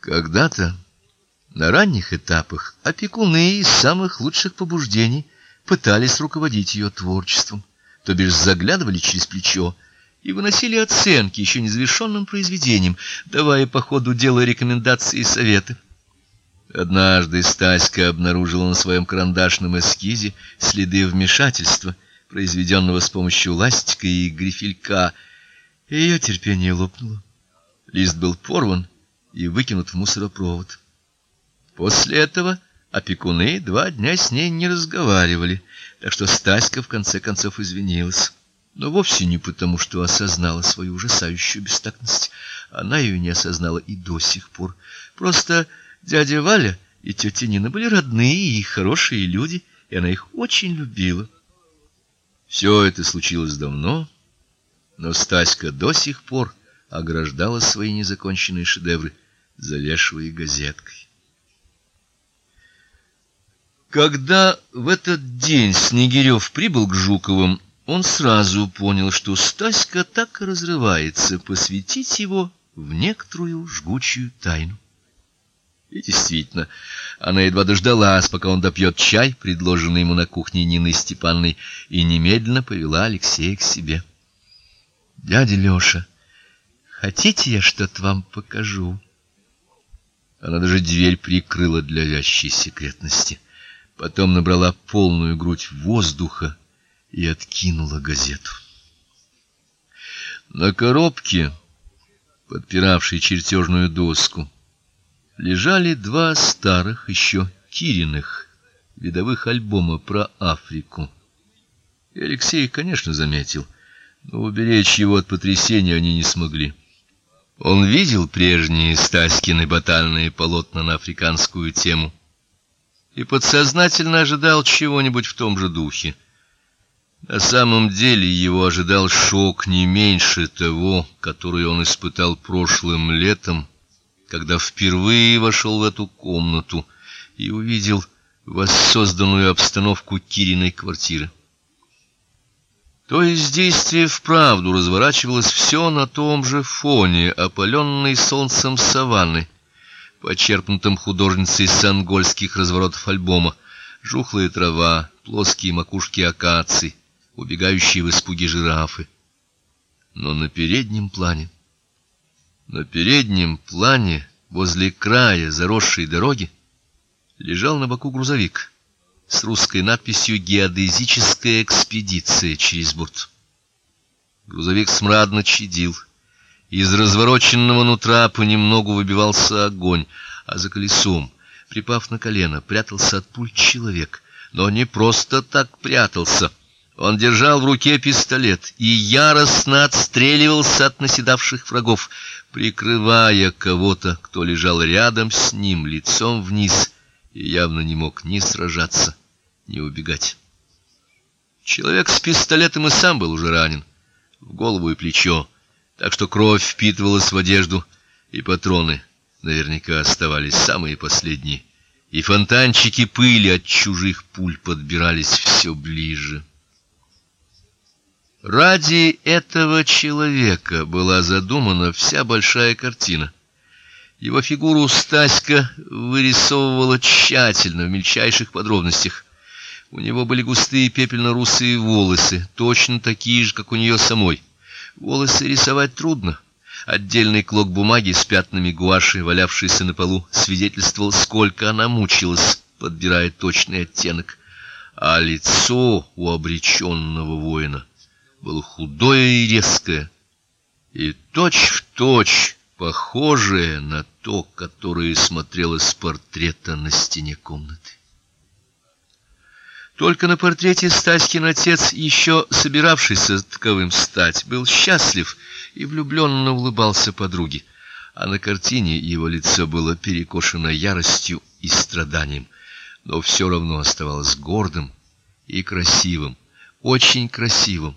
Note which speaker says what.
Speaker 1: Когда-то на ранних этапах опекуны из самых лучших побуждений пытались руководить ее творчеством, то бишь заглядывали через плечо и выносили оценки еще незавершенным произведениям, давая по ходу дела рекомендации и советы. Однажды Стаська обнаружила на своем карандашном эскизе следы вмешательства, произведенного с помощью ластика и грифелька, ее терпение лопнуло. Лист был порван и выкинут в мусоропровод. После этого опекуны два дня с ней не разговаривали, так что Стаська в конце концов извинилась. Но вовсе не потому, что осознала свою ужасающую бестактность. Она ее не осознала и до сих пор. Просто Дядя Валя и тетя Нина были родные и хорошие люди, и она их очень любила. Все это случилось давно, но Стаська до сих пор ограждала свои незаконченные шедевры, завешивая газеткой. Когда в этот день Снегирев прибыл к Жуковым, он сразу понял, что Стаська так и разрывается посвятить его в некоторую жгучую тайну. И действительно, она едва дождалась, пока он допьет чай, предложенный ему на кухне Нины Степанной, и немедленно повела Алексея к себе. Дядя Лёша, хотите, я что-то вам покажу? Она даже дверь прикрыла для вящей секретности. Потом набрала полную грудь воздуха и откинула газету. На коробке, подпиравшей чертежную доску, лежали два старых еще Кириных видовых альбома про Африку. И Алексей, конечно, заметил, но уберечь его от потрясения они не смогли. Он видел прежние Стаськины батальные полотна на африканскую тему и подсознательно ожидал чего-нибудь в том же духе. На самом деле его ожидал шок не меньше того, который он испытал прошлым летом когда впервые вошел в эту комнату и увидел воссозданную обстановку Кириной квартиры. То есть действие вправду разворачивалось все на том же фоне опаленной солнцем саванны, почерпнутом художницей с ангольских разворотов альбома: жухлая трава, плоские макушки акаций, убегающие в испуге жирафы. Но на переднем плане на переднем плане, возле края заросшей дороги, лежал на боку грузовик с русской надписью Геодезическая экспедиция через борт. Грузовик смрадно чадил. Из развороченного нутра понемногу выбивался огонь, а за колесом, припав на колено, прятался от пуль человек, но не просто так прятался. Он держал в руке пистолет и яростно отстреливался от наседавших врагов, прикрывая кого-то, кто лежал рядом с ним лицом вниз и явно не мог ни сражаться, ни убегать. Человек с пистолетом и сам был уже ранен в голову и плечо, так что кровь впитывалась в одежду, и патроны наверняка оставались самые последние, и фонтанчики пыли от чужих пуль подбирались все ближе. Ради этого человека была задумана вся большая картина. Его фигуру Стаська вырисовывала тщательно в мельчайших подробностях. У него были густые пепельно-русые волосы, точно такие же, как у нее самой. Волосы рисовать трудно. Отдельный клок бумаги с пятнами гуаши, валявшийся на полу, свидетельствовал, сколько она мучилась, подбирая точный оттенок. А лицо у обреченного воина было худое и резкое, и точь-в-точь похожее на то, которое смотрело с портрета на стене комнаты. Только на портрете Стаськин отец, еще собиравшийся таковым стать, был счастлив и влюбленно улыбался подруге, а на картине его лицо было перекошено яростью и страданием, но все равно оставалось гордым и красивым, очень красивым